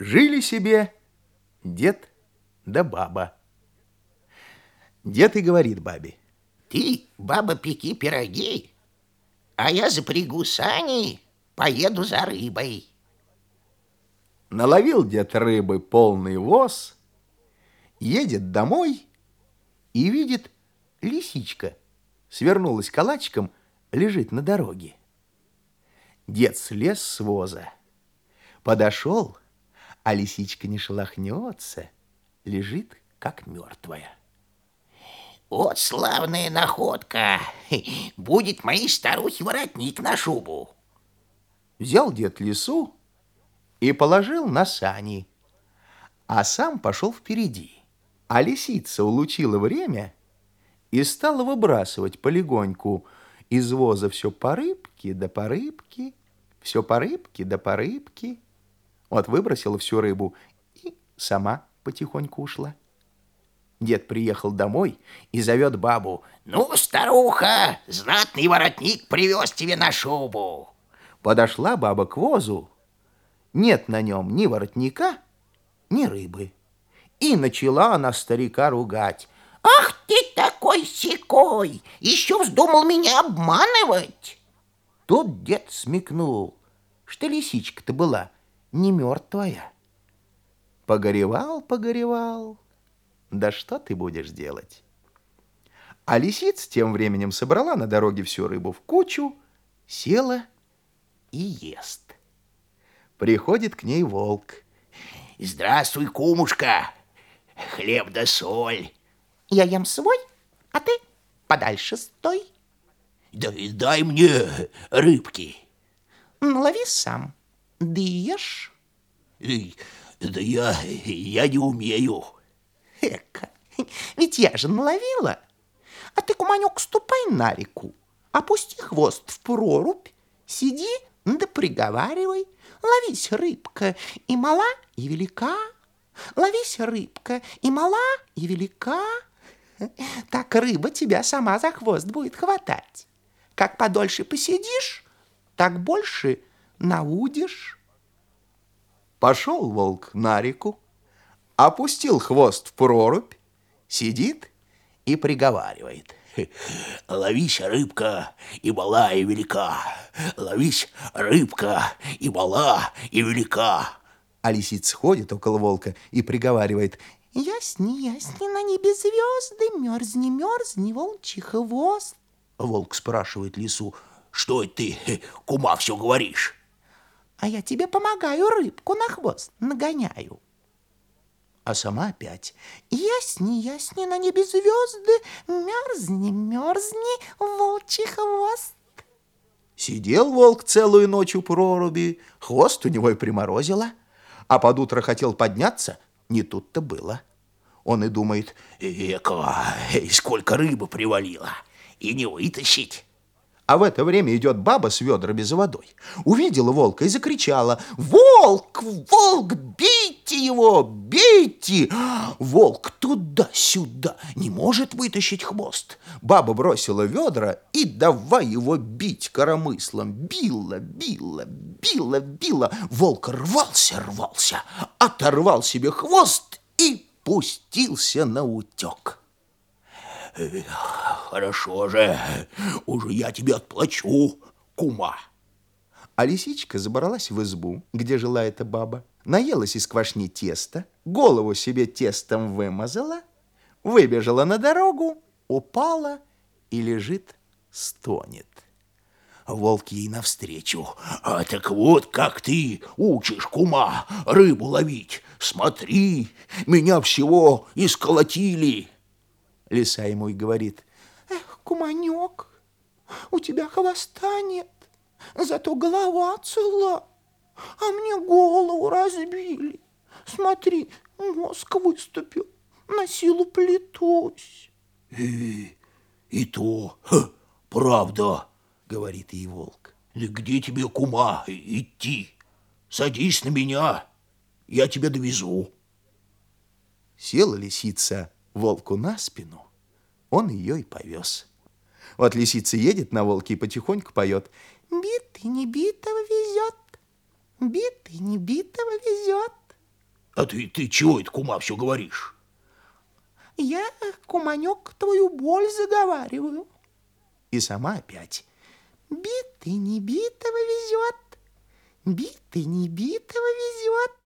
Жили себе дед да баба. Дед и говорит бабе. Ты, баба, пеки пироги, а я запрягу сани, поеду за рыбой. Наловил дед рыбы полный воз, едет домой и видит лисичка. Свернулась калачиком, лежит на дороге. Дед слез с воза, подошел, а лисичка не шелохнется, лежит, как мертвая. Вот славная находка! Будет моей старухе воротник на шубу. Взял дед лису и положил на сани, а сам пошел впереди. А лисица улучила время и стала выбрасывать полегоньку из воза все по рыбке да по рыбке, все по рыбке да по рыбке. Вот выбросила всю рыбу и сама потихоньку ушла. Дед приехал домой и зовет бабу. «Ну, старуха, знатный воротник привез тебе на шубу!» Подошла баба к возу. Нет на нем ни воротника, ни рыбы. И начала она старика ругать. «Ах ты такой секой! Еще вздумал меня обманывать!» Тут дед смекнул, что лисичка-то была не мертвая. Погоревал, погоревал. Да что ты будешь делать? А лисица тем временем собрала на дороге всю рыбу в кучу, села и ест. Приходит к ней волк. Здравствуй, кумушка. Хлеб да соль. Я ем свой, а ты подальше стой. Да дай мне рыбки. Лови сам. Да ешь? Да я, я не умею. Эка, ведь я же наловила. А ты, куманек, ступай на реку, опусти хвост в прорубь, сиди да приговаривай. Ловись, рыбка, и мала, и велика. Ловись, рыбка, и мала, и велика. Так рыба тебя сама за хвост будет хватать. Как подольше посидишь, так больше наудишь. Пошел волк на реку, опустил хвост в прорубь, сидит и приговаривает. Ловись, рыбка, и мала, и велика. Ловись, рыбка, и мала, и велика. А лисица ходит около волка и приговаривает. Ясни, ясни на небе звезды, мерзни, мерзни, волчий хвост. Волк спрашивает лису, что это ты, кума, все говоришь? А я тебе помогаю, рыбку на хвост нагоняю. А сама опять. Ясни, ясни на небе звезды, мерзни, мерзни, волчий хвост. Сидел волк целую ночь у проруби, хвост у него и приморозило, а под утро хотел подняться, не тут-то было. Он и думает, эка, сколько рыбы привалило, и не вытащить. А в это время идет баба с ведрами за водой. Увидела волка и закричала, «Волк! Волк! Бейте его! Бейте!» Волк туда-сюда не может вытащить хвост. Баба бросила ведра и давай его бить коромыслом. Била, била, била, била. Волк рвался, рвался, оторвал себе хвост и пустился на утек. Хорошо же, уже я тебе отплачу, кума. А лисичка забралась в избу, где жила эта баба, наелась из квашни теста, голову себе тестом вымазала, выбежала на дорогу, упала и лежит, стонет. Волк ей навстречу. А так вот как ты учишь, кума, рыбу ловить. Смотри, меня всего исколотили. Лиса ему и говорит. Куманек, у тебя хвоста нет, зато голова цела, а мне голову разбили. Смотри, мозг выступил, на силу плетусь. И, и то, ха, правда, говорит ей волк. Где тебе, кума, идти? Садись на меня, я тебя довезу. Села лисица волку на спину, он ее и повез. Вот лисица едет на волке и потихоньку поет. Битый не битого везет, битый не битого везет. А ты, ты чего это, кума, все говоришь? Я, куманек, твою боль заговариваю. И сама опять. Битый не битого везет, битый не битого везет.